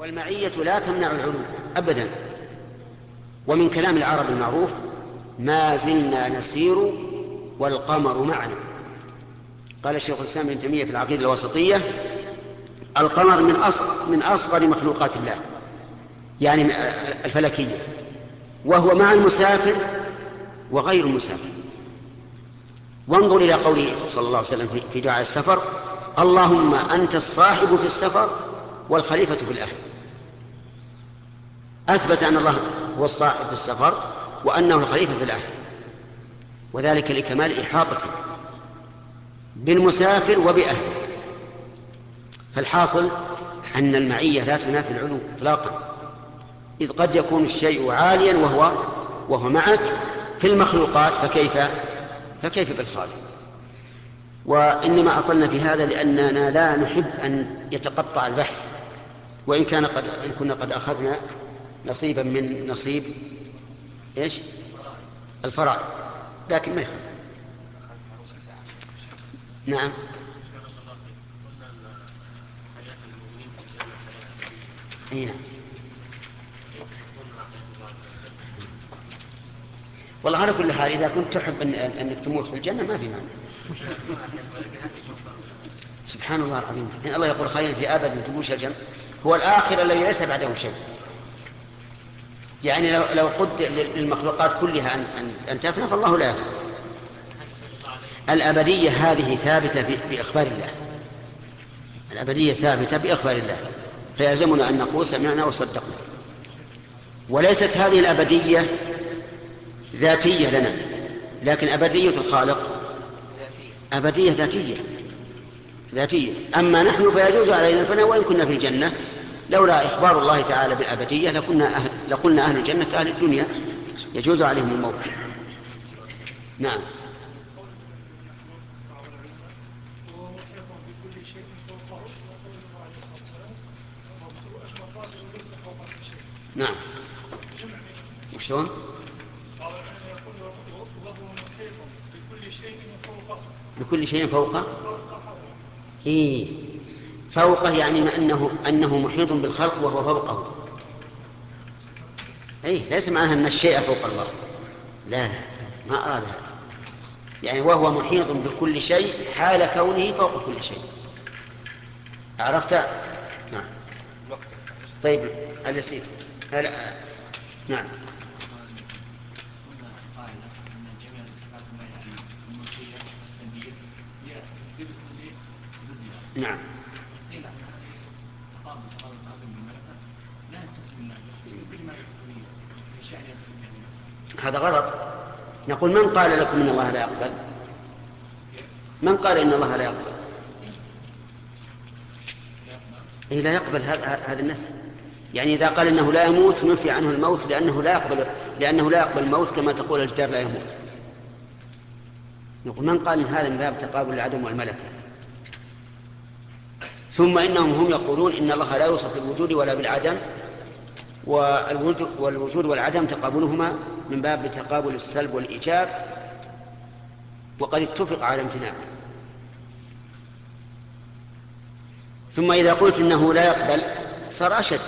والمعية لا تمنع العلو أبدا. ومن كلام العرب المعروف ما زلنا نسير والقمر معنا. قال الشيخ الإسلام ابن تيمية في العقيدة الوسطية القمر من أصغر, من أصغر مخلوقات الله يعني الفلكية وهو مع المسافر وغير المسافر. وانظر إلى قوله صلى الله عليه وسلم في دعاء السفر اللهم أنت الصاحب في السفر والخليفة في الأهل. أثبت أن الله هو الصاحب في السفر وأنه الخليفة في الأهل وذلك لكمال إحاطته بالمسافر وبأهله. فالحاصل أن المعية لا تنافي العلو إطلاقا. إذ قد يكون الشيء عاليا وهو وهو معك في المخلوقات فكيف فكيف بالخالق؟ وإنما أطلنا في هذا لأننا لا نحب أن يتقطع البحث. وإن كان قد إن كنا قد أخذنا نصيبا من نصيب إيش؟ الفرائض. لكن ما يخالف. نعم. إي نعم. والله على كل حال إذا كنت تحب أن أنك تموت في الجنة ما في مانع. سبحان الله العظيم. إن الله يقول خير في أبد تبوش الجنة. هو الآخر الذي ليس بعده شيء. يعني لو لو قد للمخلوقات كلها أن أن تفنى فالله لا يفنى. الأبدية هذه ثابتة باخبار الله. الأبدية ثابتة باخبار الله. فيلزمنا أن نقول سمعنا وصدقنا. وليست هذه الأبدية ذاتية لنا لكن أبدية الخالق أبدية ذاتية. ذاتية. أما نحن فيجوز علينا الفناء وإن كنا في الجنة لولا إخبار الله تعالى بالأبدية لكنا أهل لقلنا أهل الجنة كأهل الدنيا. يجوز عليهم الموت. نعم. نعم. وشلون؟ بكل شيء فوقه إيه. فوقه يعني أنه, أنه محيط بالخلق وهو فوقه. أي ليس معناها أن الشيء فوق الله. لا لا ما أراد هذا. يعني وهو محيط بكل شيء حال كونه فوق كل شيء. عرفت؟ نعم. طيب اليسير نعم. نعم. هذا غلط. نقول من قال لكم إن الله لا يقبل؟ من قال إن الله لا يقبل؟ إيه لا يقبل هذا النفي. يعني إذا قال إنه لا يموت نفي عنه الموت لأنه لا يقبل لأنه لا يقبل الموت كما تقول الجدار لا يموت. نقول من قال إن هذا من باب تقابل العدم والملكة؟ ثم إنهم هم يقولون إن الله لا يوصف بالوجود ولا بالعدم. والوجود والعدم تقابلهما من باب تقابل السلب والإيجاب وقد اتفق على امتناعه ثم إذا قلت إنه لا يقبل صار أشد.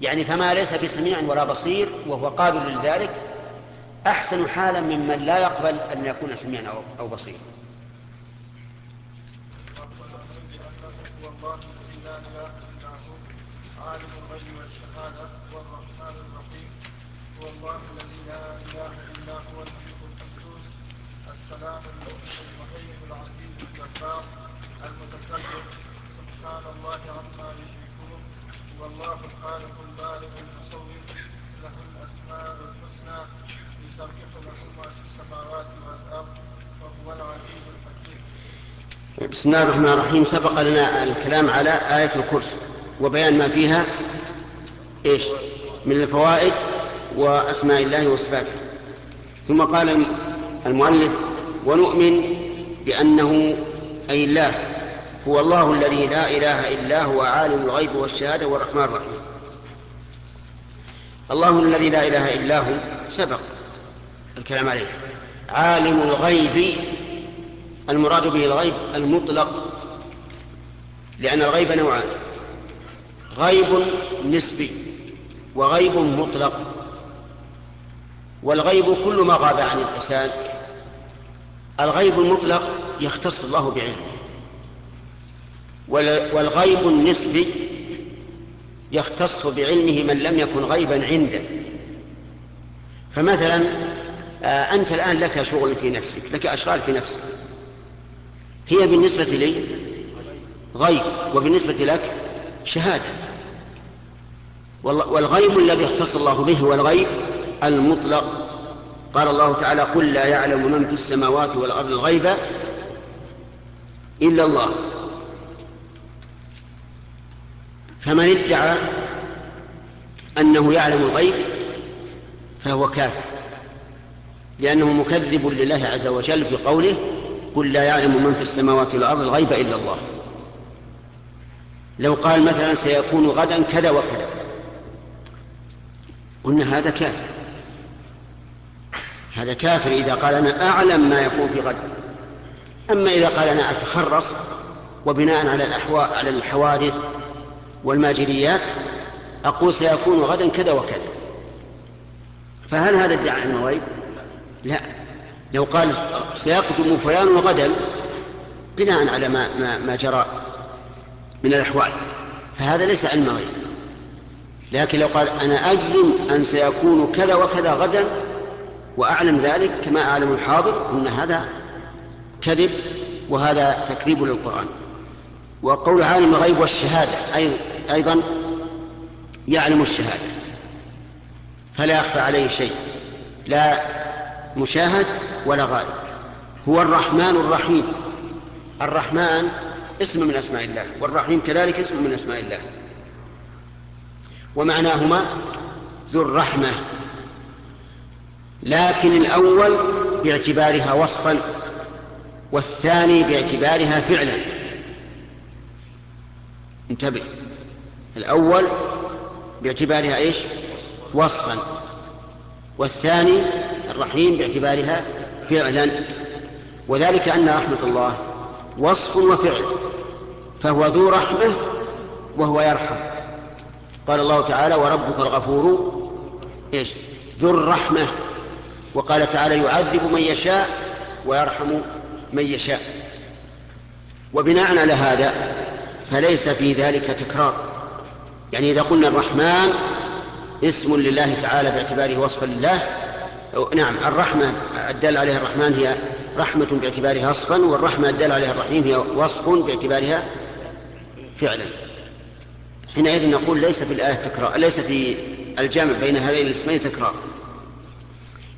يعني فما ليس بسميع ولا بصير وهو قابل لذلك أحسن حالا ممن لا يقبل أن يكون سميعا أو بصيرا. عالم الغيب والشهادة هو الرحمن الرحيم. هو الله الذي لا إله إلا هو الملك القدوس السلام المؤمن العزيز الجبار المتكبر. سبحان الله عما يشركون. هو الله الخالق البارئ المصور. له الأسماء الحسنى. يسبح له ما في السماوات والأرض وهو العزيز الحكيم. بسم الله الرحمن الرحيم. سبق لنا الكلام على آية الكرسي. وبيان ما فيها إيش؟ من الفوائد وأسماء الله وصفاته. ثم قال المؤلف ونؤمن بأنه أي الله هو الله الذي لا إله إلا هو عالم الغيب والشهادة والرحمن الرحيم. الله الذي لا إله إلا هو سبق الكلام عليه. عالم الغيب المراد به الغيب المطلق لأن الغيب نوعان. غيب نسبي وغيب مطلق والغيب كل ما غاب عن الإنسان. الغيب المطلق يختص الله بعلمه. والغيب النسبي يختص بعلمه من لم يكن غيبا عنده. فمثلا آه، أنت الآن لك شغل في نفسك لك أشغال في نفسك. هي بالنسبة لي غيب وبالنسبة لك شهادة. والغيب الذي اختص الله به هو الغيب المطلق. قال الله تعالى قل لا يعلم من في السماوات والأرض الغيب إلا الله. فمن ادعى أنه يعلم الغيب فهو كافر لأنه مكذب لله عز وجل بقوله قل لا يعلم من في السماوات والأرض الغيب إلا الله. لو قال مثلا سيكون غدا كذا وكذا. قلنا هذا كافر. هذا كافر إذا قال أنا أعلم ما يكون في غد. أما إذا قال أنا أتخرص وبناء على الأحوال على الحوادث والماجريات أقول سيكون غدا كذا وكذا. فهل هذا ادعاء علم الغيب؟ لا. لو قال سيقدم فلان غدا بناء على ما, ما, ما جرى من الأحوال. فهذا ليس علم غيب لكن لو قال أنا أجزم أن سيكون كذا وكذا غدا وأعلم ذلك كما أعلم الحاضر قلنا هذا كذب وهذا تكذيب للقرآن. وقول عالم الغيب والشهادة أيضا يعلم الشهادة. فلا يخفى عليه شيء. لا مشاهد ولا غائب. هو الرحمن الرحيم. الرحمن اسم من أسماء الله والرحيم كذلك اسم من أسماء الله. ومعناهما ذو الرحمة لكن الأول باعتبارها وصفا والثاني باعتبارها فعلا. انتبه الأول باعتبارها إيش؟ وصفا والثاني الرحيم باعتبارها فعلا. وذلك أن رحمة الله وصف وفعل فهو ذو رحمة وهو يرحم. قال الله تعالى وربك الغفور إيش؟ ذو الرحمة. وقال تعالى يعذب من يشاء ويرحم من يشاء وبناء على هذا فليس في ذلك تكرار. يعني إذا قلنا الرحمن اسم لله تعالى باعتباره وصفا لله نعم الرحمة الدال عليها الرحمن هي رحمة باعتبارها وصفا والرحمة الدال عليها الرحيم هي وصف باعتبارها فعلا. حينئذ نقول ليس في الآية تكرار ليس في الجامع بين هذين الاسمين تكرار.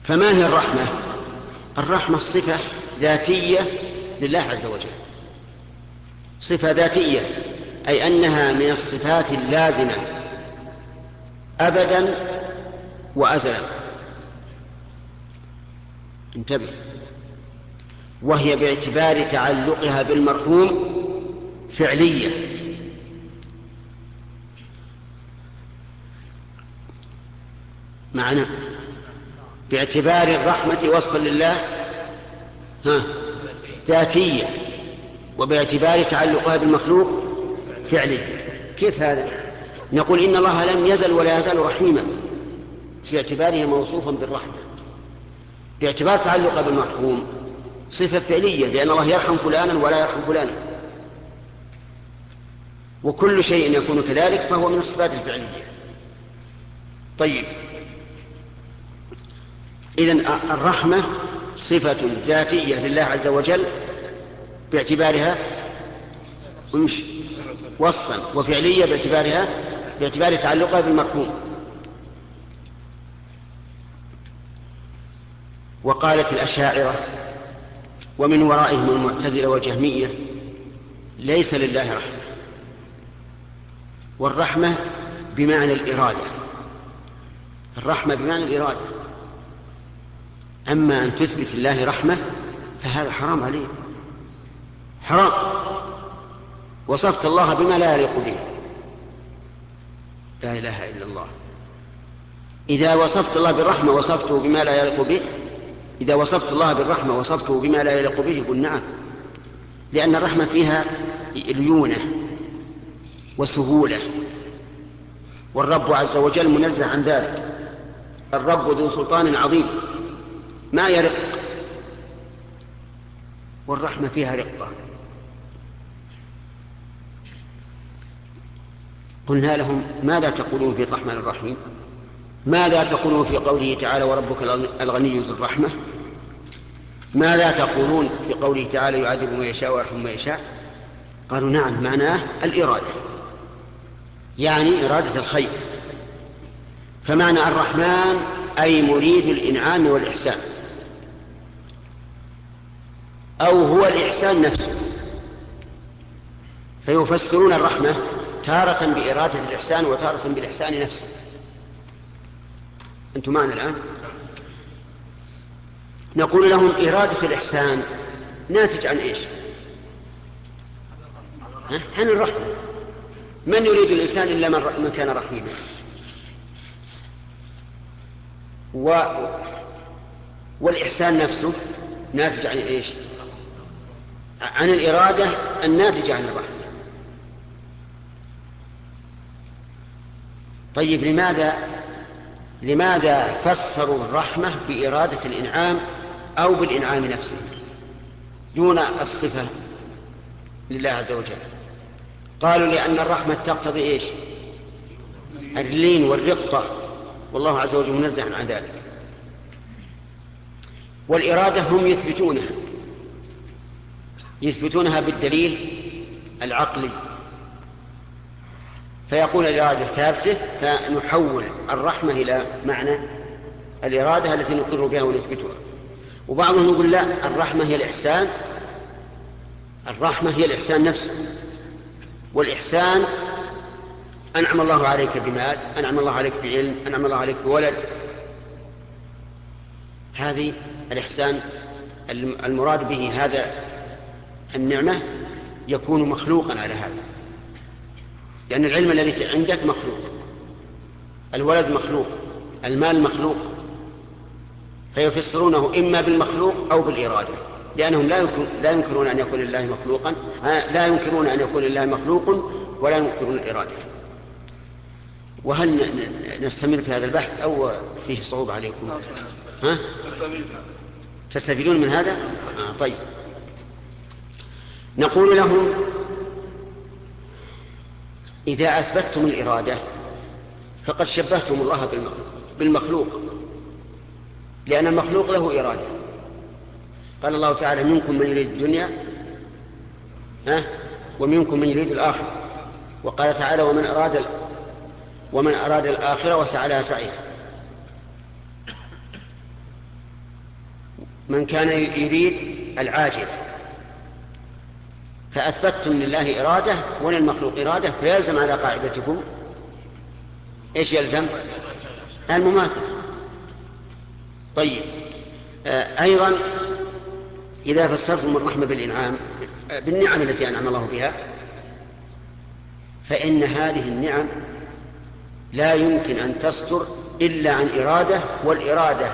فما هي الرحمة؟ الرحمة صفة ذاتية لله عز وجل. صفة ذاتية أي أنها من الصفات اللازمة. أبدا وأزلا. انتبه. وهي باعتبار تعلقها بالمرحوم فعلية. معنى باعتبار الرحمة وصفا لله ها ذاتية وباعتبار تعلقها بالمخلوق فعلية. كيف هذا؟ نقول إن الله لم يزل ولا يزال رحيما في اعتباره موصوفا بالرحمة. باعتبار تعلقه بالمرحوم صفة فعلية لأن الله يرحم فلانا ولا يرحم فلانا. وكل شيء يكون كذلك فهو من الصفات الفعلية. طيب. إذن الرحمة صفة ذاتية لله عز وجل باعتبارها وصفا وفعلية باعتبارها باعتبار تعلقها بالمرحوم. وقالت الأشاعرة ومن ورائهم المعتزلة والجهمية ليس لله رحمة. والرحمة بمعنى الإرادة. الرحمة بمعنى الإرادة. أما أن تثبت الله رحمة فهذا حرام عليه حرام. وصفت الله بما لا يليق به. لا إله إلا الله. إذا وصفت الله بالرحمة وصفته بما لا يليق به إذا وصفت الله بالرحمة وصفته بما لا يليق به قل نعم. لأن الرحمة فيها ليونة وسهولة والرب عز وجل منزه عن ذلك. الرب ذو سلطان عظيم. ما يرق؟ والرحمة فيها رقة. قلنا لهم ماذا تقولون في الرحمن الرحيم؟ ماذا تقولون في قوله تعالى وربك الغني ذو الرحمة؟ ماذا تقولون في قوله تعالى يعذب من يشاء ويرحم من يشاء؟ قالوا نعم معناه الإرادة يعني إرادة الخير. فمعنى الرحمن أي مريد الإنعام والإحسان أو هو الإحسان نفسه. فيفسرون الرحمة تارة بإرادة الإحسان وتارة بالإحسان نفسه. أنتم معنا الآن؟ نقول لهم إرادة الإحسان ناتج عن إيش؟ عن الرحمة. من يريد الإنسان إلا من كان رحيما؟ و والإحسان نفسه ناتج عن إيش؟ عن الإرادة الناتجة عن الرحمة. طيب لماذا لماذا فسروا الرحمة بإرادة الإنعام أو بالإنعام نفسه دون الصفة لله عز وجل؟ قالوا لأن الرحمة تقتضي إيش؟ اللين والرقة والله عز وجل منزه عن ذلك. والإرادة هم يثبتونها يثبتونها بالدليل العقلي. فيقول الإرادة ثابتة فنحول الرحمة إلى معنى الإرادة التي نقر بها ونثبتها. وبعضهم يقول لا الرحمة هي الإحسان. الرحمة هي الإحسان نفسه. والإحسان أنعم الله عليك بمال أنعم الله عليك بعلم أنعم الله عليك بولد. هذه الإحسان المراد به هذا النعمة يكون مخلوقا على هذا. لأن العلم الذي عندك مخلوق. الولد مخلوق. المال مخلوق. فيفسرونه إما بالمخلوق أو بالإرادة. لأنهم لا يمكن لا ينكرون أن يكون لله مخلوقا. لا ينكرون أن يكون لله مخلوق ولا ينكرون الإرادة. وهل نستمر في هذا البحث أو فيه صعوبة عليكم؟ ها؟ تستفيدون من هذا؟ آه طيب. نقول لهم إذا أثبتتم الإرادة فقد شبهتم الله بالمخلوق لأن المخلوق له إرادة. قال الله تعالى منكم من يريد الدنيا ها؟ ومنكم من يريد الآخرة. وقال تعالى ومن أراد ومن أراد الآخرة وسعى لها سعيها. من كان يريد العاجلة فأثبتتم لله إرادة وللمخلوق إرادة فيلزم على قاعدتكم. إيش يلزم؟ المماثلة. طيب. آه أيضا إذا فسرتم الرحمة بالإنعام بالنعم التي أنعم الله بها فإن هذه النعم لا يمكن أن تصدر إلا عن إرادة والإرادة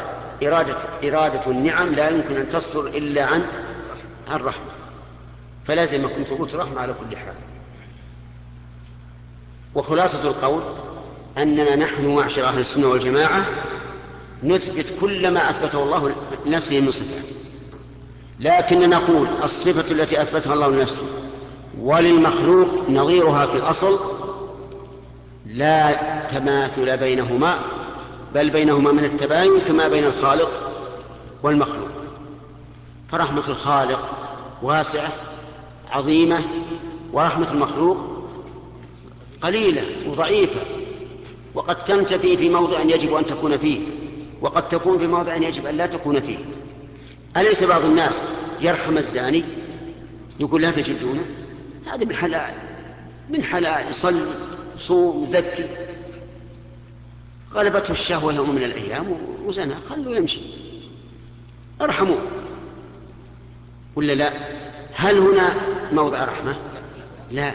إرادة إرادة النعم لا يمكن أن تصدر إلا عن عن رحمة فلازمكم ثبوت رحمة على كل حال. وخلاصة القول أننا نحن معشر أهل السنة والجماعة نثبت كل ما أثبته الله لنفسه من صفات. لكن نقول الصفة التي أثبتها الله لنفسه وللمخلوق نظيرها في الأصل لا تماثل بينهما بل بينهما من التباين كما بين الخالق والمخلوق. فرحمة الخالق واسعة عظيمة ورحمة المخلوق قليلة وضعيفة وقد تنتفي في موضع يجب أن تكون فيه وقد تكون في موضع يجب أن لا تكون فيه. أليس بعض الناس يرحم الزاني؟ يقول لا تجدونه؟ هذا من حلال من حلال يصلي صوم زكي غلبته الشهوة يوم من الأيام وزنى خلوا يمشي. أرحموه. ولا لا؟ هل هنا موضع رحمة؟ لا.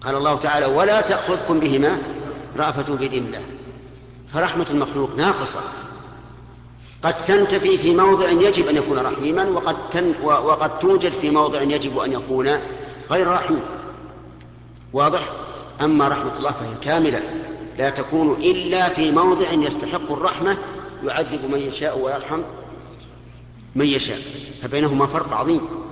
قال الله تعالى ولا تأخذكم بهما رأفة في دين الله فرحمة المخلوق ناقصة. قد تنتفي في موضع يجب أن يكون رحيما وقد, تن وقد توجد في موضع يجب أن يكون غير رحيم. واضح؟ أما رحمة الله فهي كاملة. لا تكون إلا في موضع يستحق الرحمة يعذب من يشاء ويرحم من يشاء. فبينهما فرق عظيم.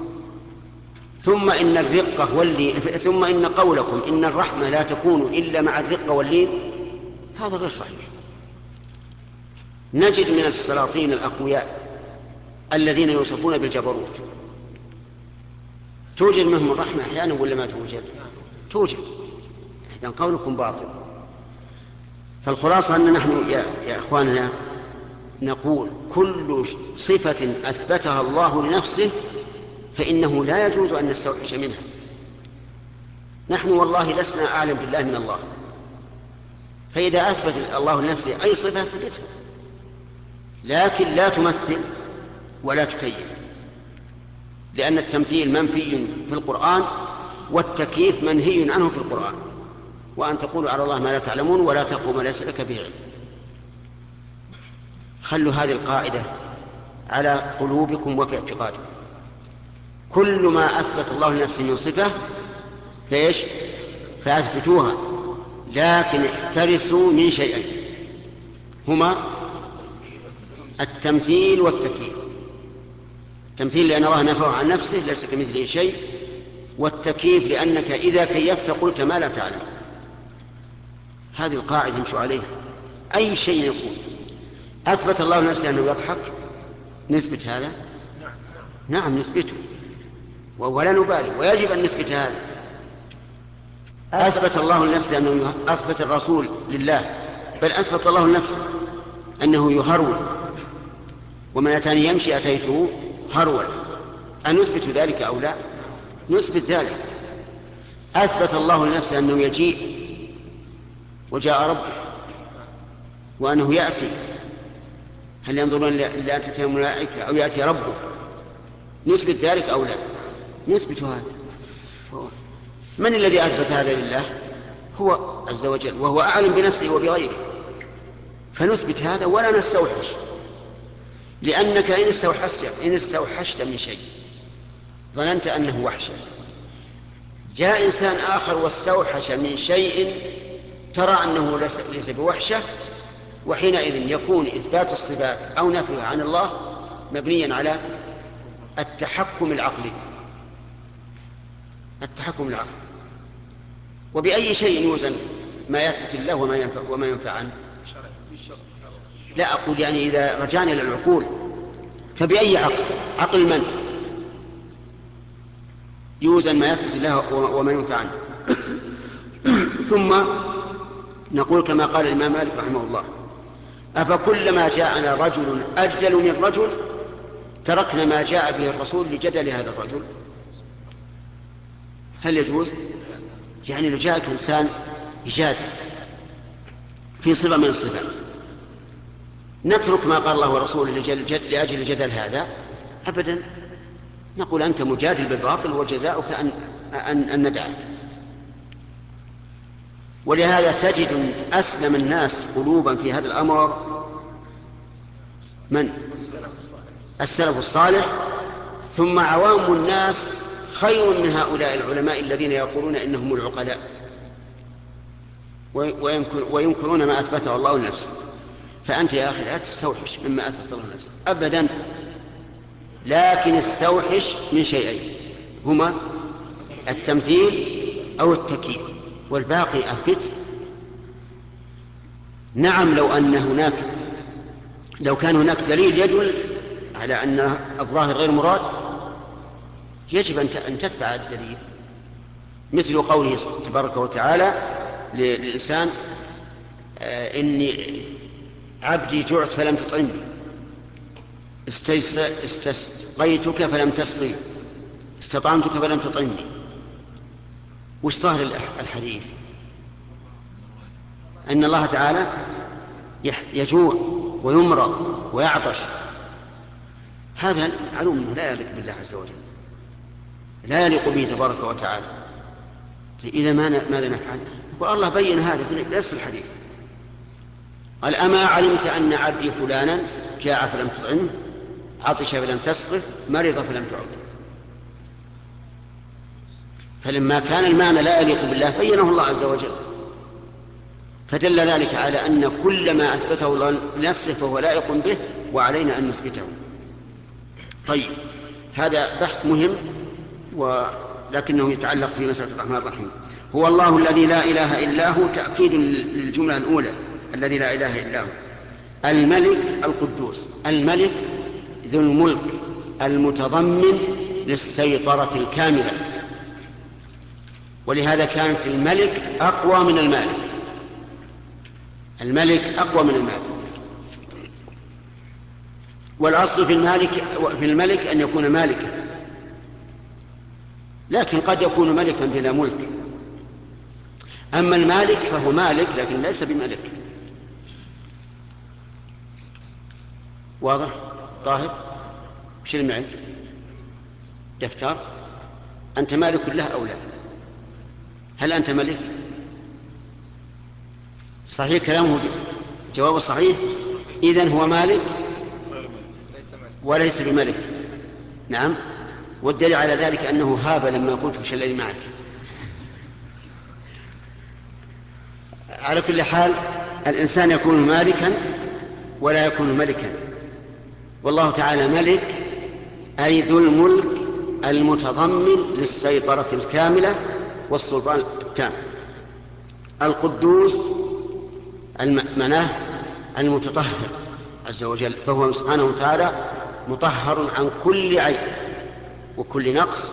ثم إن الرقة واللين ثم إن قولكم إن الرحمة لا تكون إلا مع الرقة واللين هذا غير صحيح. نجد من السلاطين الأقوياء الذين يوصفون بالجبروت. توجد منهم الرحمة أحيانا ولا ما توجد؟ توجد. إذا قولكم باطل. فالخلاصة أن نحن يا, يا إخواننا نقول كل صفة أثبتها الله لنفسه فإنه لا يجوز أن نستوحش منها نحن والله لسنا أعلم بالله من الله. فإذا أثبت الله لنفسه أي صفة ثبتها لكن لا تمثل ولا تكيف. لأن التمثيل منفي في القرآن والتكييف منهي عنه في القرآن. وأن تقولوا على الله ما لا تعلمون ولا تقوم ليس لك به علم. خلوا هذه القاعدة على قلوبكم وفي اعتقادكم. كل ما أثبت الله لنفسه من صفة فإيش؟ فأثبتوها. لكن احترسوا من شيئين. هما التمثيل والتكييف. التمثيل لأن الله نفاه عن نفسه ليس كمثله شيء. والتكييف لأنك إذا كيفت قلت ما لا تعلم. هذه القاعدة امشوا عليها. أي شيء يكون أثبت الله نفسه أنه يضحك؟ نثبت هذا؟ نعم نثبته. ولا نبالي ويجب أن نثبت هذا. أثبت الله لنفسه أنه أثبت الرسول لله بل أثبت الله لنفسه أنه يهرول. ومن أتاني يمشي أتيته هرول أنثبت ذلك أو لا؟ نثبت ذلك. أثبت الله لنفسه أنه يجيء وجاء ربه وأنه يأتي. هل ينظرون إلا أن الملائكة أو يأتي ربه نثبت ذلك أو لا؟ نثبت هذا. من الذي أثبت هذا لله؟ هو عز وجل وهو أعلم بنفسه وبغيره. فنثبت هذا ولا نستوحش. لأنك إن استوحشت إن استوحشت من شيء ظننت أنه وحشة. جاء إنسان آخر واستوحش من شيء ترى أنه ليس بوحشة وحينئذ يكون إثبات الصفات أو نفيها عن الله مبنيا على التحكم العقلي. التحكم العقلي وبأي شيء يوزن ما يثبت الله وما ينفع, وما ينفع عنه. لا أقول يعني إذا رجعنا إلى العقول فبأي عقل؟ عقل من؟ يوزن ما يثبت الله وما ينفع عنه. ثم نقول كما قال الإمام مالك رحمه الله أفكلما جاءنا رجل أجدل من رجل تركنا ما جاء به الرسول لجدل هذا الرجل؟ هل يجوز؟ يعني لو جاءك إنسان يجادل في صفة من الصفات نترك ما قال الله ورسوله لأجل الجدل هذا؟ أبدا. نقول أنت مجادل بالباطل وجزاؤك أن, أن, أن ندعك. ولهذا تجد أسلم الناس قلوبا في هذا الأمر من؟ السلف الصالح. ثم عوام الناس خير من هؤلاء العلماء الذين يقولون إنهم العقلاء. وينكرون ما أثبته الله لنفسه. فأنت يا أخي لا تستوحش مما أثبت الله لنفسه. أبدا. لكن استوحش من شيئين. هما التمثيل أو التكييف. والباقي أثبت. نعم لو أن هناك لو كان هناك دليل يدل على أن الظاهر غير مراد يجب أن تتبع الدليل مثل قوله تبارك وتعالى للإنسان آه، إني عبدي جعت فلم تطعمني استسقيتك فلم تسقي استطعمتك فلم تطعمني. وش ظاهر الحديث؟ أن الله تعالى يجوع ويمرض ويعطش. هذا معلوم أنه لا يليق بالله عز وجل. لا يليق به تبارك وتعالى. إذا ما ماذا نفعل؟ يقول الله بين هذا في نفس الحديث. قال أما علمت أن عبدي فلانا جاع فلم تطعمه عطش فلم تسقه مرض فلم تعده فلما كان المعنى لا يليق بالله بينه الله عز وجل. فدل ذلك على أن كل ما أثبته لنفسه فهو لائق به وعلينا أن نثبته. طيب هذا بحث مهم. ولكنه يتعلق في مسألة الرحمن الرحيم. هو الله الذي لا إله إلا هو تأكيد للجملة الأولى الذي لا إله إلا هو. الملك القدوس الملك ذو الملك المتضمن للسيطرة الكاملة. ولهذا كانت الملك أقوى من المالك. الملك أقوى من المالك. والأصل في المالك في الملك أن يكون مالكا. لكن قد يكون ملكا بلا ملك. أما المالك فهو مالك لكن ليس بملك. واضح؟ طاهر؟ اللي معك دفتر. أنت مالك له أو لا؟ هل أنت ملك؟ صحيح كلامه. جواب صحيح. إذن هو مالك؟ وليس بملك. نعم. والدليل على ذلك أنه هاب لما قلت وش الذي معك. على كل حال الإنسان يكون مالكا ولا يكون ملكا. والله تعالى ملك أي ذو الملك المتضمن للسيطرة الكاملة والسلطان التام. القدوس معناه المتطهر عز وجل فهو سبحانه وتعالى مطهر عن كل عيب. وكل نقص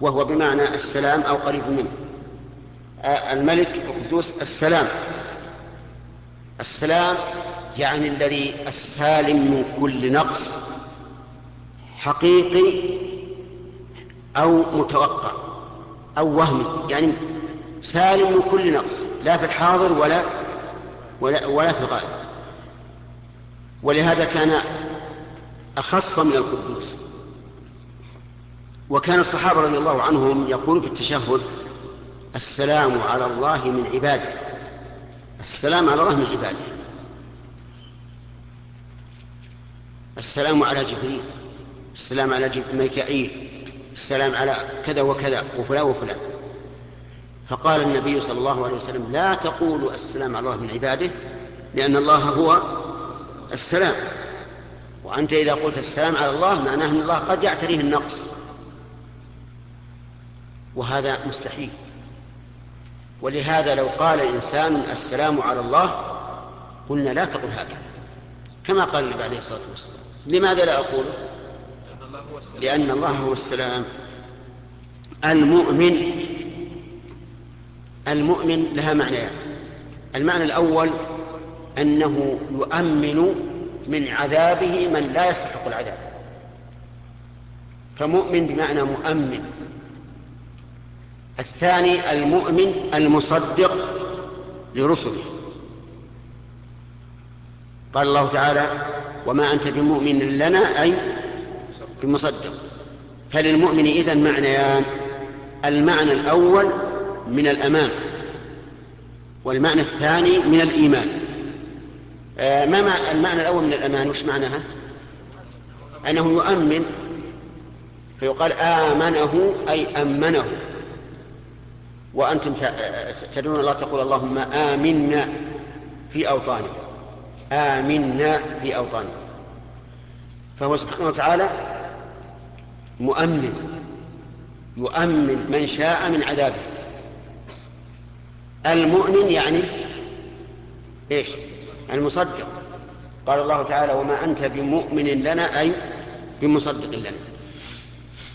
وهو بمعنى السلام أو قريب منه. الملك القدوس السلام. السلام يعني الذي السالم من كل نقص حقيقي أو متوقع أو وهمي. يعني سالم من كل نقص لا في الحاضر ولا ولا, ولا في الغائب. ولهذا كان أخص من القدوس. وكان الصحابة رضي الله عنهم يقول في التشهد السلام على الله من عباده. السلام على الله من عباده. السلام على جبريل السلام على ميكائيل السلام على كذا وكذا وفلان وفلان. فقال النبي صلى الله عليه وسلم لا تقولوا السلام على الله من عباده لأن الله هو السلام. وأنت إذا قلت السلام على الله معناه أن الله قد يعتريه النقص. وهذا مستحيل. ولهذا لو قال إنسان السلام على الله قلنا لا تقل هكذا. كما قال النبي عليه الصلاة والسلام. لماذا لا أقوله لأن الله هو السلام. المؤمن المؤمن لها معنيان. المعنى الأول أنه يؤمن من عذابه من لا يستحق العذاب. فمؤمن بمعنى مؤمن. الثاني المؤمن المصدق لرسله. قال الله تعالى وما أنت بمؤمن لنا أي بمصدق. فللمؤمن إذن معنيان. المعنى الأول من الأمان والمعنى الثاني من الإيمان. آه ما المعنى الأول من الأمان وش معناها؟ أنه يؤمن فيقال آمنه أي أمنه. وأنتم تدعون الله تقول اللهم آمنا في أوطاننا. آمنا في أوطاننا. فهو سبحانه وتعالى مؤمن يؤمن من شاء من عذابه. المؤمن يعني إيش؟ المصدق. قال الله تعالى وما أنت بمؤمن لنا أي بمصدق لنا.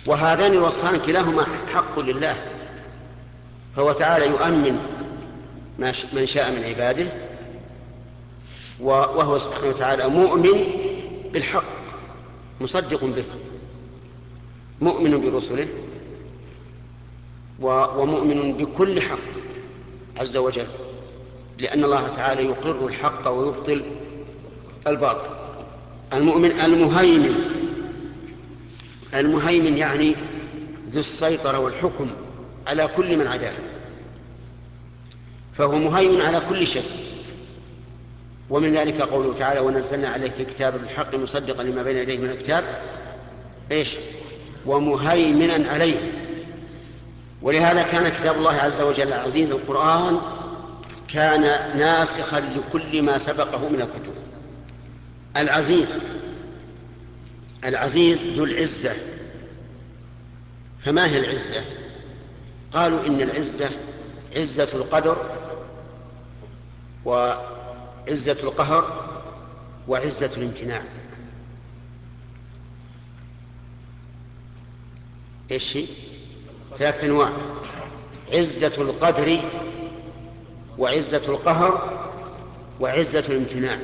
وهذان الوصفان كلاهما حق لله. فهو تعالى يؤمن من شاء من عباده وهو سبحانه وتعالى مؤمن بالحق مصدق به مؤمن برسله ومؤمن بكل حق عز وجل لأن الله تعالى يقر الحق ويبطل الباطل. المؤمن المهيمن المهيمن يعني ذو السيطرة والحكم. على كل من عداه. فهو مهيمن على كل شيء. ومن ذلك قوله تعالى ونزلنا عليك الكتاب بالحق مصدقا لما بين يديه من الكتاب. إيش؟ ومهيمنا عليه. ولهذا كان كتاب الله عز وجل عزيز القرآن كان ناسخا لكل ما سبقه من الكتب. العزيز العزيز ذو العزة. فما هي العزة؟ قالوا إن العزة عزة القدر وعزة القهر وعزة الامتناع. إيش هي؟ ثلاثة أنواع. عزة القدر وعزة القهر وعزة الامتناع.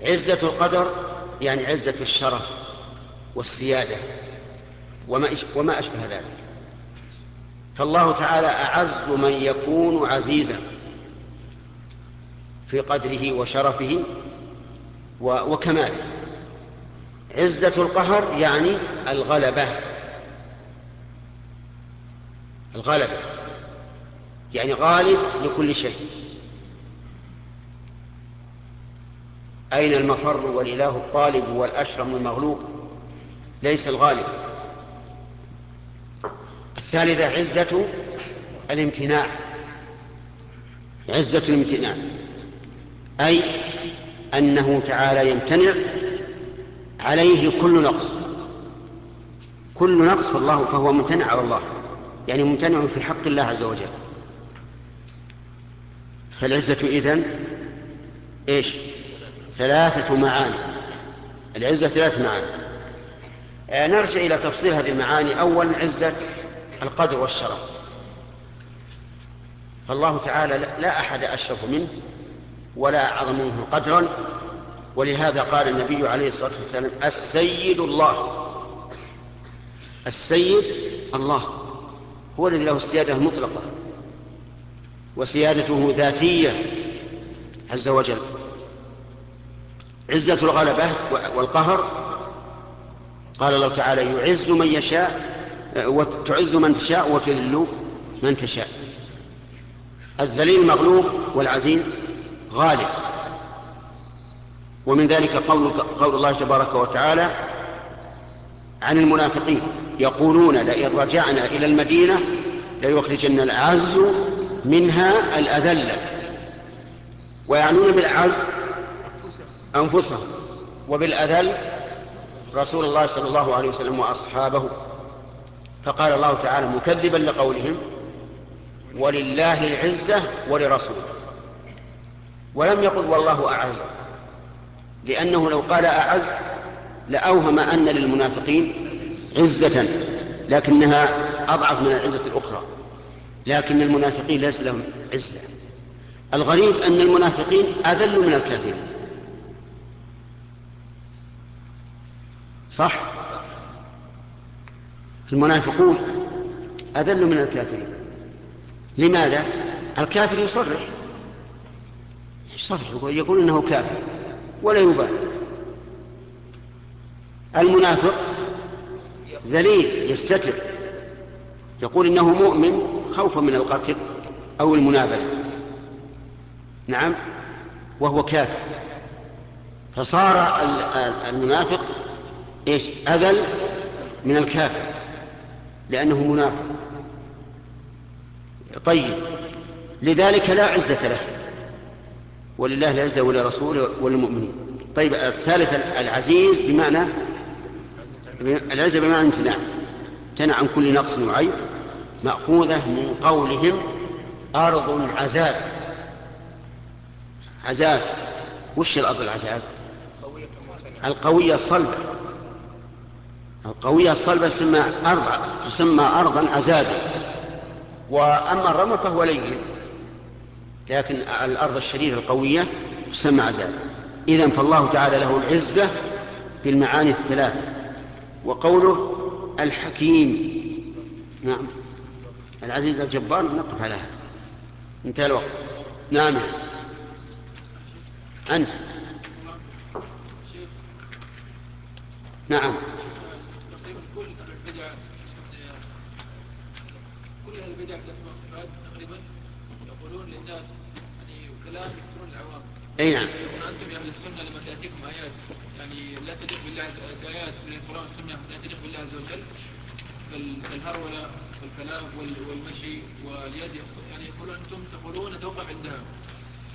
عزة القدر يعني عزة الشرف والسيادة وما وما أشبه ذلك. فالله تعالى أعز من يكون عزيزا في قدره وشرفه وكماله. عزة القهر يعني الغلبة. الغلبة. يعني غالب لكل شيء. أين المفر والإله الطالب والأشرم المغلوب؟ ليس الغالب. الثالثة عزة الامتناع. عزة الامتناع. أي أنه تعالى يمتنع عليه كل نقص. كل نقص فالله فهو ممتنع على الله. يعني ممتنع في حق الله عز وجل. فالعزة إذن إيش؟ ثلاثة معاني. العزة ثلاث معاني. آه نرجع إلى تفصيل هذه المعاني. أولا عزة القدر والشرف. فالله تعالى لا أحد أشرف منه ولا أعظم منه قدرا. ولهذا قال النبي عليه الصلاة والسلام السيد الله. السيد الله هو الذي له السيادة المطلقة وسيادته ذاتية عز وجل. عزة الغلبة والقهر. قال الله تعالى يعز من يشاء وتعز من تشاء وتذل من تشاء. الذليل مغلوب والعزيز غالب. ومن ذلك قول, قول الله تبارك وتعالى عن المنافقين يقولون لئن رجعنا إلى المدينة ليخرجن الأعز منها الأذل. ويعنون بالأعز أنفسهم وبالأذل رسول الله صلى الله عليه وسلم وأصحابه. فقال الله تعالى مكذبا لقولهم ولله العزة ولرسوله. ولم يقل والله أعز لأنه لو قال أعز لأوهم أن للمنافقين عزة لكنها أضعف من العزة الأخرى. لكن المنافقين ليس لهم عزة. الغريب أن المنافقين أذل من الكافرين. صح؟ المنافقون أذل من الكافرين. لماذا؟ الكافر يصرح. يصرح يقول إنه كافر ولا يبالي. المنافق ذليل يستتر. يقول إنه مؤمن خوفا من القتل أو المنابلة. نعم وهو كافر. فصار المنافق إيش؟ أذل من الكافر. لأنه منافق. طيب لذلك لا عزة له. ولله العزة ولرسوله وللمؤمنين. طيب الثالث العزيز بمعنى العزة بمعنى امتناع. امتنع عن كل نقص وعيب. مأخوذة من قولهم أرض عزاز. عزاز. وش الأرض العزاز؟ القوية الصلبة. القوية الصلبة تسمى أرض تسمى أرضا عزازا وأما الرمل فهو لين. لكن الأرض الشديدة القوية تسمى عزاز إذا فالله تعالى له العزة بالمعاني الثلاثة. وقوله الحكيم. نعم. العزيز الجبار نقف على هذا. انتهى الوقت. نعم. أنت. نعم تقريبا كل البدع كل البدع الاسماء والصفات تقريبا يقولون للناس يعني كلام يذكرون العوام. أي نعم. أنتم يا أهل السنة لما تأتيكم آيات يعني لا تليق بالله آيات من القرآن والسنة لا تليق بالله عز وجل. كالهروله والكلام والمشي واليد يعني يقولون أنتم تقولون نتوقف عندها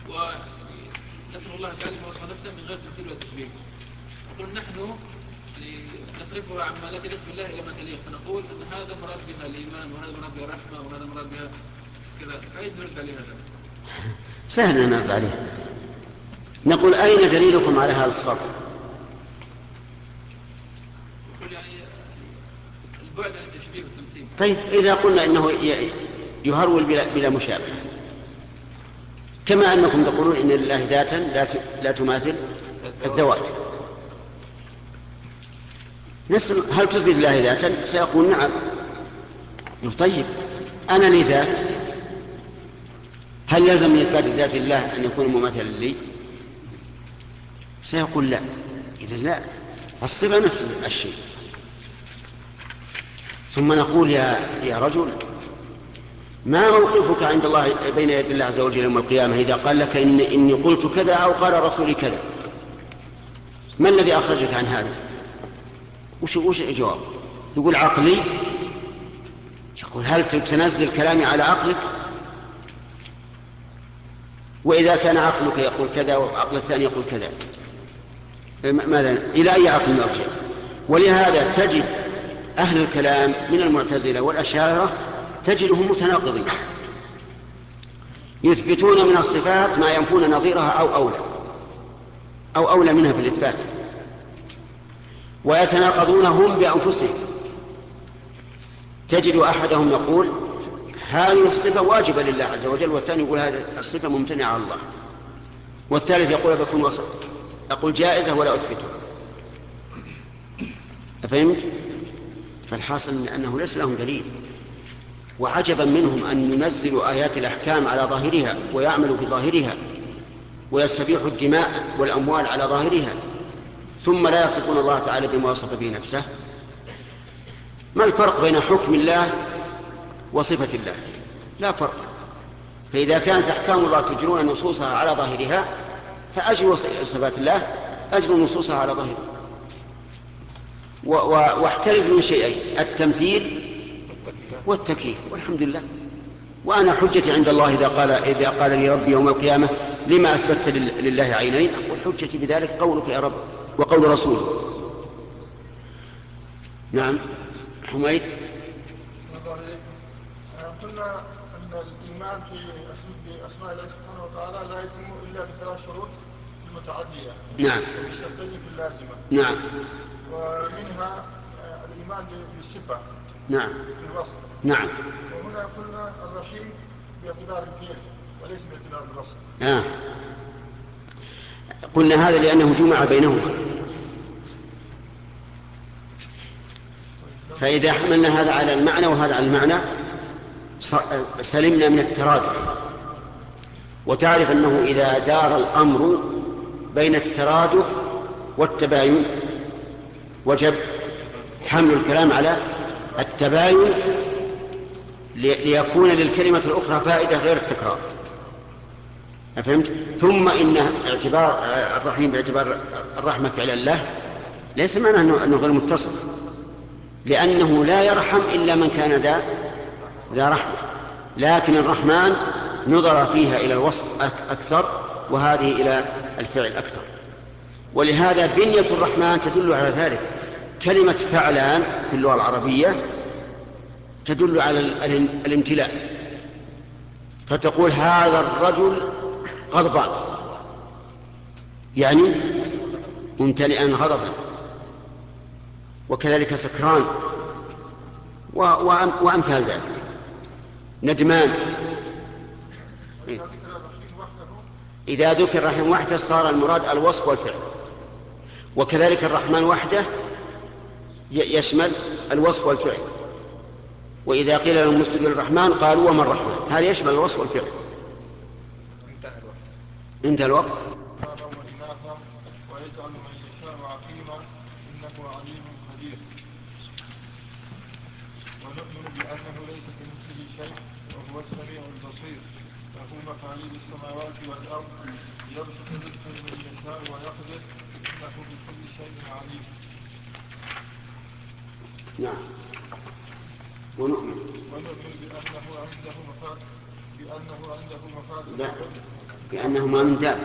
ونسأل الله تعالى وصف نفسه من غير تمثيل وتشبيه يقول نحن نصرفها عما لا تليق بالله إلى ما تليق. فنقول أن هذا مراد بها الإيمان وهذا مراد بها الرحمة وهذا مراد بها كذا. كيف نرد عليه هذا؟ سهل أن نرد عليه. نقول أين دليلكم على هذا الصرف؟ يقول يعني البعد عن التشبيه والتمثيل. طيب إذا قلنا إنه يهرول بلا, بلا مشابهة. كما أنكم تقولون إن لله ذاتا لا لا تماثل الذوات. نسأل هل تثبت الله ذاتا؟ سيقول نعم. طيب أنا لي ذات. هل يلزم من إثبات ذات الله أن يكون مماثلا لي؟ سيقول لا. إذا لا الصفة نفس الشيء. ثم نقول يا يا رجل ما موقفك عند الله بين يدي الله عز وجل يوم القيامة إذا قال لك إني, إني قلت كذا أو قال رسولي كذا؟ ما الذي أخرجك عن هذا؟ وش, وش الجواب يقول عقلي. يقول هل تنزل كلامي على عقلك؟ وإذا كان عقلك يقول كذا وعقل الثاني يقول كذا. ماذا؟ إلى أي عقل نرجع؟ ولهذا تجد أهل الكلام من المعتزلة والأشاعرة تجدهم متناقضين. يثبتون من الصفات ما ينفون نظيرها أو أولى. أو أولى منها في الإثبات. ويتناقضون هم بأنفسهم. تجد أحدهم يقول هذه الصفة واجبة لله عز وجل والثاني يقول هذه الصفة ممتنعة على الله. والثالث يقول بكون وسط أقول جائزة ولا أثبتها. أفهمت؟ فالحاصل أنه ليس لهم دليل. وعجبا منهم أن ينزلوا آيات الأحكام على ظاهرها ويعملوا بظاهرها ويستبيحوا الدماء والأموال على ظاهرها. ثم لا يصفون الله تعالى بما وصف به نفسه. ما الفرق بين حكم الله وصفة الله؟ لا فرق. فإذا كانت أحكام الله تجرون نصوصها على ظاهرها فأجروا صفات الله أجروا نصوصها على ظاهرها. واحترز من شيئين التمثيل والتكييف والحمد لله. وأنا حجتي عند الله إذا قال إذا قال لي ربي يوم القيامة لما أثبتت لله عينين أقول حجتي بذلك قولك يا رب. وقول رسوله نعم. حميد؟ قلنا أن الإيمان في أسماء الله سبحانه وتعالى لا يتم إلا بثلاث شروط المتعدية نعم. وبشرطين في اللازمة. نعم. ومنها الإيمان بالصفة نعم. بالوصف. نعم. وهنا قلنا الرحيم بإعتبار الفعل وليس بإعتبار الوصف. آه. قلنا هذا لأنه جمع بينهما. فإذا حملنا هذا على المعنى وهذا على المعنى سلمنا من الترادف وتعرف أنه إذا دار الأمر بين الترادف والتباين وجب حمل الكلام على التباين ليكون للكلمة الأخرى فائدة غير التكرار. فهمت؟ ثم إن اعتبار الرحيم باعتبار الرحمة فعل الله ليس معناه أنه غير متصف. لأنه لا يرحم إلا من كان ذا ذا رحمة. لكن الرحمن نظر فيها إلى الوصف أكثر وهذه إلى الفعل أكثر. ولهذا بنية الرحمن تدل على ذلك. كلمة فعلان في اللغة العربية تدل على الامتلاء. فتقول هذا الرجل غضبان. يعني ممتلئا غضبا. وكذلك سكران. وأمثال ذلك. ندمان. إذا ذكر الرحيم وحده صار المراد الوصف والفعل. وكذلك الرحمن وحده يشمل الوصف والفعل. وإذا قيل لهم مسجد للرحمن قالوا وما الرحمن؟ هذا يشمل الوصف والفعل. انتهى الوقت. ويجعل من يشاء عقيما انه عليم قدير ونؤمن بانه ليس كمثله شيء وهو السميع البصير له مقاليد السماوات والارض يبسط من يشاء ويقدر انه بكل شيء عليم نعم. ونؤمن. ونؤمن بأنه عنده مفاد بأنه عنده مفاد. لا بأنه ما من دابة.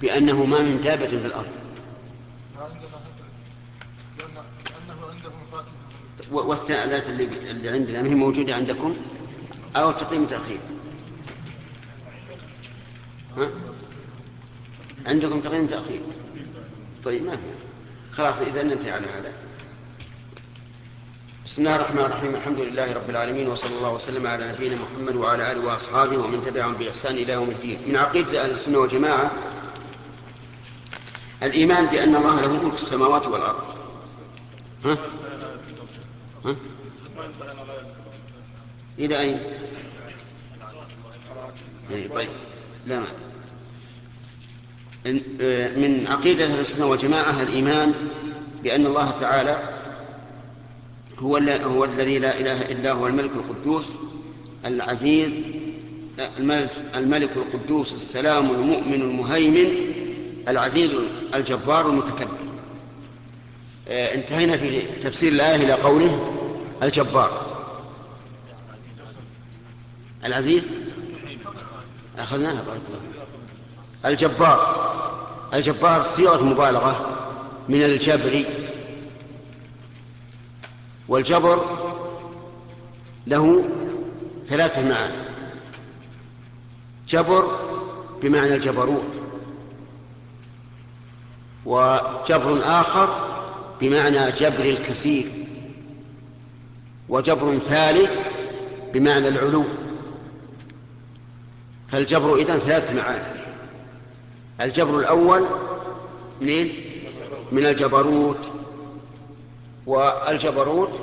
بأنه ما من دابة في الأرض. ما عندنا هذا لأن لأنه عنده مفاد و- والثالثة اللي, اللي عندنا ما هي موجودة عندكم؟ أو تقديم تأخير ها؟ عندكم تقديم تأخير طيب ما في. خلاص إذا ننتهي على هذا. بسم الله الرحمن الرحيم. الحمد لله رب العالمين وصلى الله وسلم على نبينا محمد وعلى آله وأصحابه ومن تبعهم بإحسان إلى يوم الدين. من عقيدة أهل السنة والجماعة الإيمان بأن الله له ملك السماوات والأرض. ها؟ ها؟ إلى أين؟ إيه، طيب. لا ما. آه، من عقيدة أهل السنة والجماعة الإيمان بأن الله تعالى هو هو الذي لا إله إلا هو الملك القدوس العزيز الملك, القدوس السلام المؤمن المهيمن العزيز الجبار المتكبر. آه، انتهينا في تفسير الآية إلى قوله الجبار. العزيز؟ أخذناها بارك الله الجبار الجبار صيغة مبالغة من الجبر والجبر له ثلاثة معاني. جبر بمعنى الجبروت وجبر آخر بمعنى جبر الكثير وجبر ثالث بمعنى العلو. فالجبر إذن ثلاث معاني. الجبر الأول منين؟ من الجبروت. والجبروت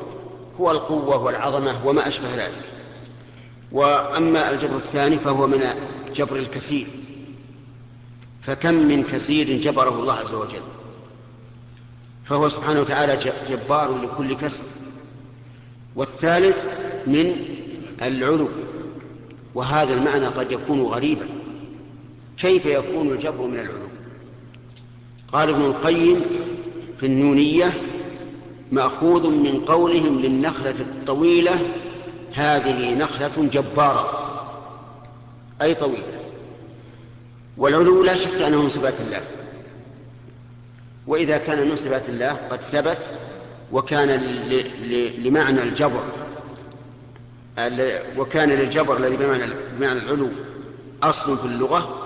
هو القوة والعظمة وما أشبه ذلك. وأما الجبر الثاني فهو من جبر الكثير. فكم من كثير جبره الله عز وجل. فهو سبحانه وتعالى جبار لكل كسر والثالث من العلو. وهذا المعنى قد يكون غريبا. كيف يكون الجبر من العلو؟ قال ابن القيم في النونية مأخوذ من قولهم للنخلة الطويلة هذه نخلة جبارة. أي طويلة؟ والعلو لا شك أنه من صفات الله. وإذا كان من صفات الله قد ثبت وكان لمعنى الجبر ال- وكان للجبر الذي بمعنى بمعنى العلو أصل في اللغة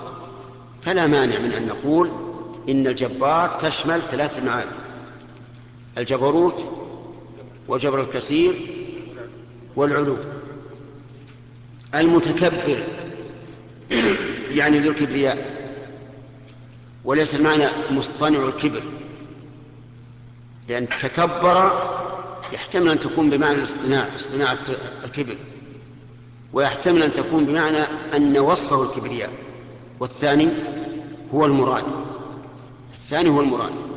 فلا مانع من أن نقول إن الجبار تشمل ثلاث معاني. الجبروت وجبر الكثير والعلو المتكبر يعني ذو الكبرياء وليس المعنى مصطنع الكبر لأن تكبر يحتمل أن تكون بمعنى الاصطناع اصطناع الكبر ويحتمل أن تكون بمعنى أن وصفه الكبرياء والثاني هو المراد الثاني هو المراد.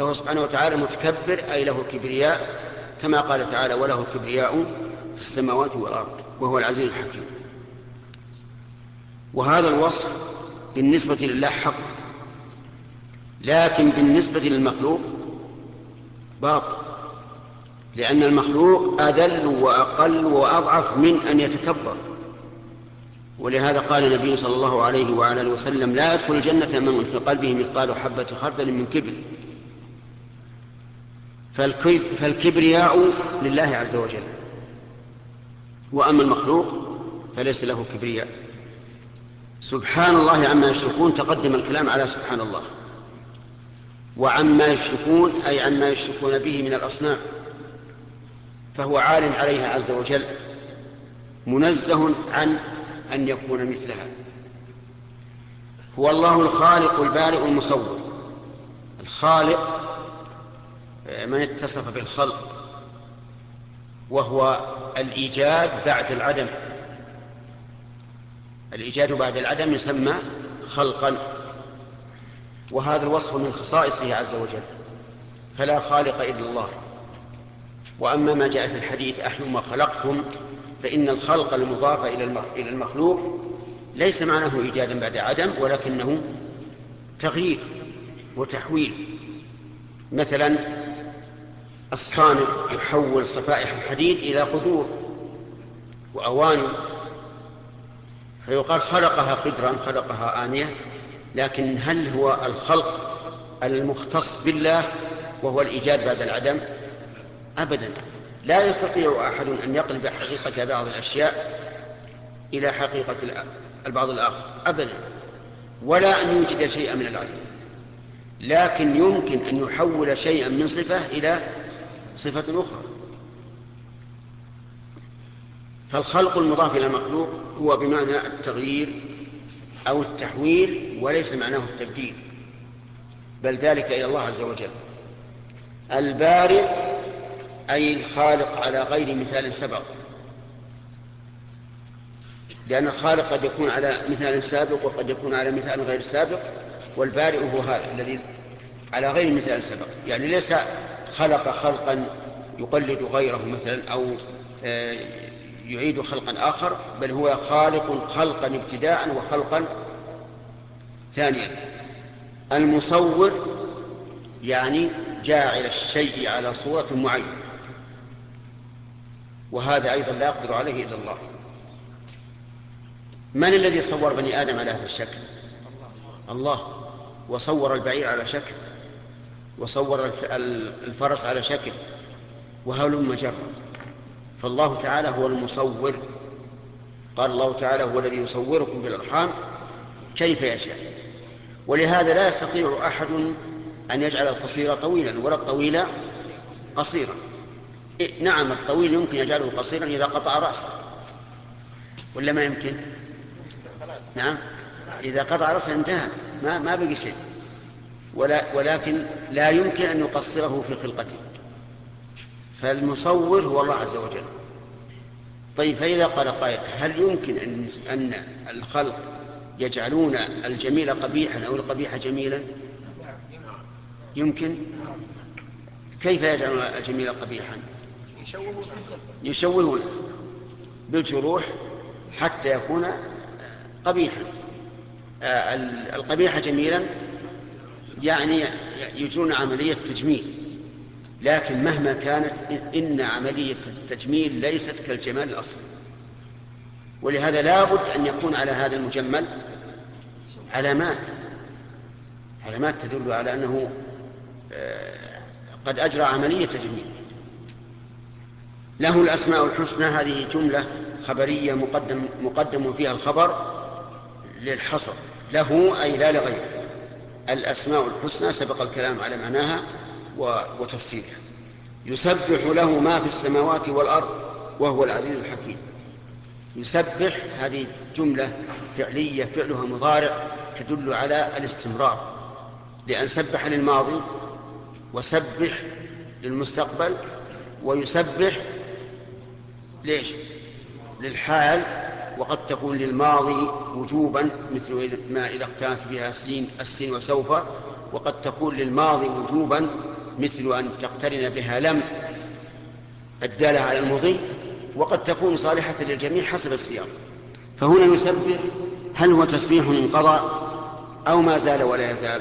فهو سبحانه وتعالى متكبر أي له الكبرياء كما قال تعالى وله الكبرياء في السماوات والأرض وهو العزيز الحكيم. وهذا الوصف بالنسبة لله حق لكن بالنسبة للمخلوق باطل لأن المخلوق أذل وأقل وأضعف من أن يتكبر. ولهذا قال النبي صلى الله عليه وعلى وسلم لا يدخل الجنة من في قلبه مثقال حبة خردل من كبر. فالكبرياء لله عز وجل. وأما المخلوق فليس له كبرياء. سبحان الله عما يشركون تقدم الكلام على سبحان الله. وعما يشركون أي عما يشركون به من الأصنام. فهو عال عليها عز وجل منزه عن أن يكون مثلها. هو الله الخالق البارئ المصور. الخالق من اتصف بالخلق وهو الإيجاد بعد العدم. الإيجاد بعد العدم يسمى خلقا. وهذا الوصف من خصائصه عز وجل فلا خالق إلا الله. وأما ما جاء في الحديث أحيوا ما خلقتم فإن الخلق المضاف إلى المخلوق ليس معناه إيجادا بعد عدم ولكنه تغيير وتحويل. مثلا الصانع يحول صفائح الحديد إلى قدور وأواني فيقال خلقها قدرا خلقها آنية لكن هل هو الخلق المختص بالله وهو الإيجاد بعد العدم؟ أبدا. لا يستطيع أحد أن يقلب حقيقة بعض الأشياء إلى حقيقة البعض الآخر. أبدا. ولا أن يوجد شيئا من العدم. لكن يمكن أن يحول شيئا من صفة إلى صفة أخرى. فالخلق المضاف إلى المخلوق هو بمعنى التغيير أو التحويل وليس معناه التبديل بل ذلك إلى الله عز وجل. البارئ أي الخالق على غير مثال سبق. لأن الخالق قد يكون على مثال سابق وقد يكون على مثال غير سابق والبارئ هو هذا الذي على غير مثال سبق. يعني ليس خلق خلقا يقلد غيره مثلا أو آه، يعيد خلقا آخر بل هو خالق خلقا ابتداء وخلقا ثانيا. المصور يعني جاعل الشيء على صورة معينة. وهذا أيضا لا يقدر عليه إلا الله. من الذي صور بني آدم على هذا الشكل؟ الله وصور البعير على شكل وصور الفرس على شكل وهلم جرا فالله تعالى هو المصور. قال الله تعالى هو الذي يصوركم في الأرحام كيف يشاء. ولهذا لا يستطيع أحد أن يجعل القصير طويلا ولا الطويل قصيرا. إيه نعم الطويل يمكن يجعله قصيرا إذا قطع رأسه. ولا ما يمكن؟ نعم. إذا قطع رأسه انتهى ما, ما بقي شيء. ولا ولكن لا يمكن أن يقصره في خلقته. فالمصور هو الله عز وجل. طيب فإذا قال قائل هل يمكن أن, أن الخلق يجعلون الجميل قبيحا أو القبيح جميلا؟ يمكن. كيف يجعلون الجميل قبيحا؟ يشوهونه بالجروح حتى يكون قبيحا. آه، القبيح جميلا يعني يجرون عملية تجميل لكن مهما كانت إن عملية التجميل ليست كالجمال الأصلي. ولهذا لابد أن يكون على هذا المجمل علامات علامات تدل على أنه آه، قد أجرى عملية تجميل. له الأسماء الحسنى هذه جملة خبرية مقدم, مقدم فيها الخبر. للحصر له أي لا لغيره. الأسماء الحسنى سبق الكلام على معناها وتفسيرها يسبح له ما في السماوات والأرض وهو العزيز الحكيم. يسبح هذه جملة فعلية فعلها مضارع تدل على الاستمرار. لأن سبح للماضي وسبح للمستقبل ويسبح ليش للحال وقد تكون للماضي وجوبا مثل ما إذا اقترنت بها السين السين وسوف وقد تكون للماضي وجوبا مثل أن تقترن بها لم الدالة على المضي وقد تكون صالحة للجميع حسب السياق. فهنا يسبح هل هو تسبيح انقضى أو ما زال ولا يزال؟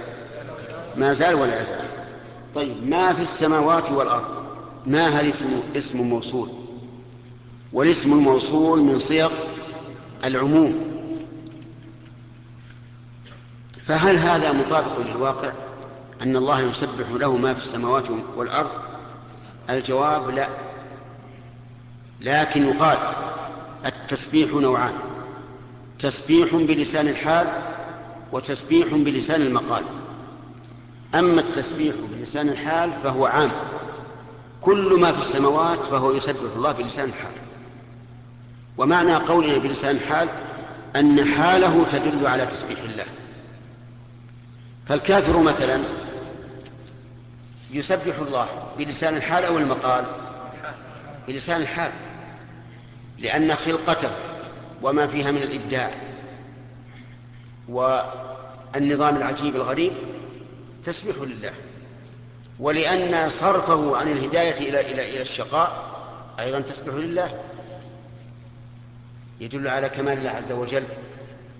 ما زال ولا يزال. طيب ما في السماوات والأرض؟ ما هذه اسم, اسم موصول؟ والاسم الموصول من صيغ العموم. فهل هذا مطابق للواقع أن الله يسبح له ما في السماوات والأرض؟ الجواب لا. لكن يقال التسبيح نوعان تسبيح بلسان الحال وتسبيح بلسان المقال. أما التسبيح بلسان الحال فهو عام كل ما في السماوات فهو يسبح الله بلسان الحال. ومعنى قولنا بلسان الحال أن حاله تدل على تسبيح الله. فالكافر مثلا يسبح الله بلسان الحال أو المقال؟ بلسان الحال. لأن خلقته وما فيها من الإبداع والنظام العجيب الغريب تسبيح لله. ولأن صرفه عن الهداية إلى إلى إلى الشقاء أيضا تسبح لله. يدل على كمال الله عز وجل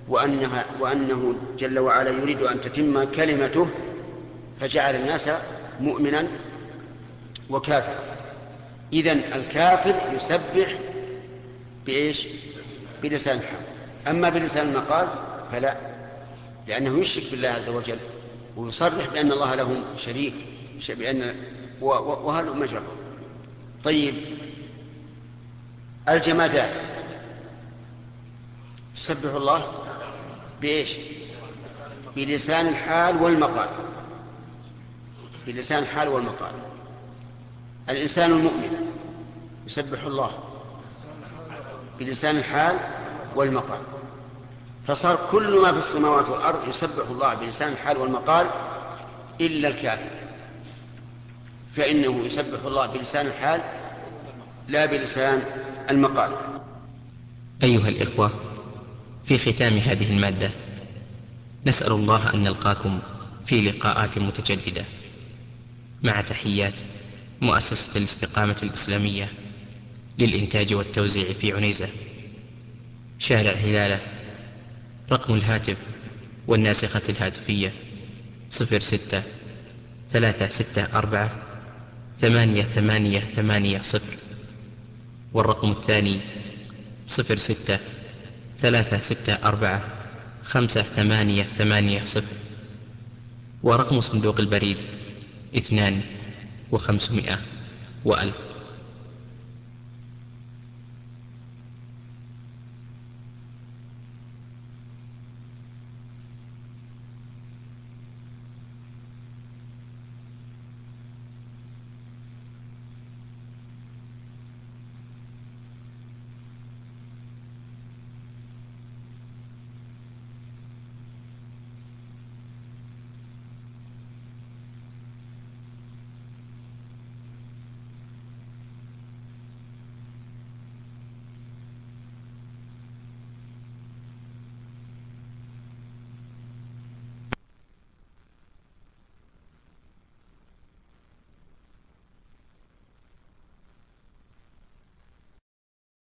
وأنها وأنه جل وعلا يريد أن تتم كلمته فجعل الناس مؤمنا وكافر إذا الكافر يسبح بإيش؟ بلسان الحال أما بلسان المقال فلا لأنه يشرك بالله عز وجل ويصرح بأن الله له شريك بأن وهل مجر طيب الجمادات. تسبح الله بإيش؟ بلسان الحال والمقال. بلسان الحال والمقال. الإنسان المؤمن يسبح الله بلسان الحال والمقال. فصار كل ما في السماوات والأرض يسبح الله بلسان الحال والمقال إلا الكافر. فإنه يسبح الله بلسان الحال لا بلسان المقال. أيها الإخوة في ختام هذه المادة. نسأل الله أن نلقاكم في لقاءات متجددة. مع تحيات مؤسسة الاستقامة الإسلامية للإنتاج والتوزيع في عنيزة. شارع هلالة رقم الهاتف والناسخة الهاتفية صفر ستة ثلاثة ستة أربعة ثمانية ثمانية ثمانية صفر. والرقم الثاني صفر ستة ثلاثة ستة أربعة خمسة ثمانية ثمانية صفر. ورقم صندوق البريد اثنان وخمسمائة وألف.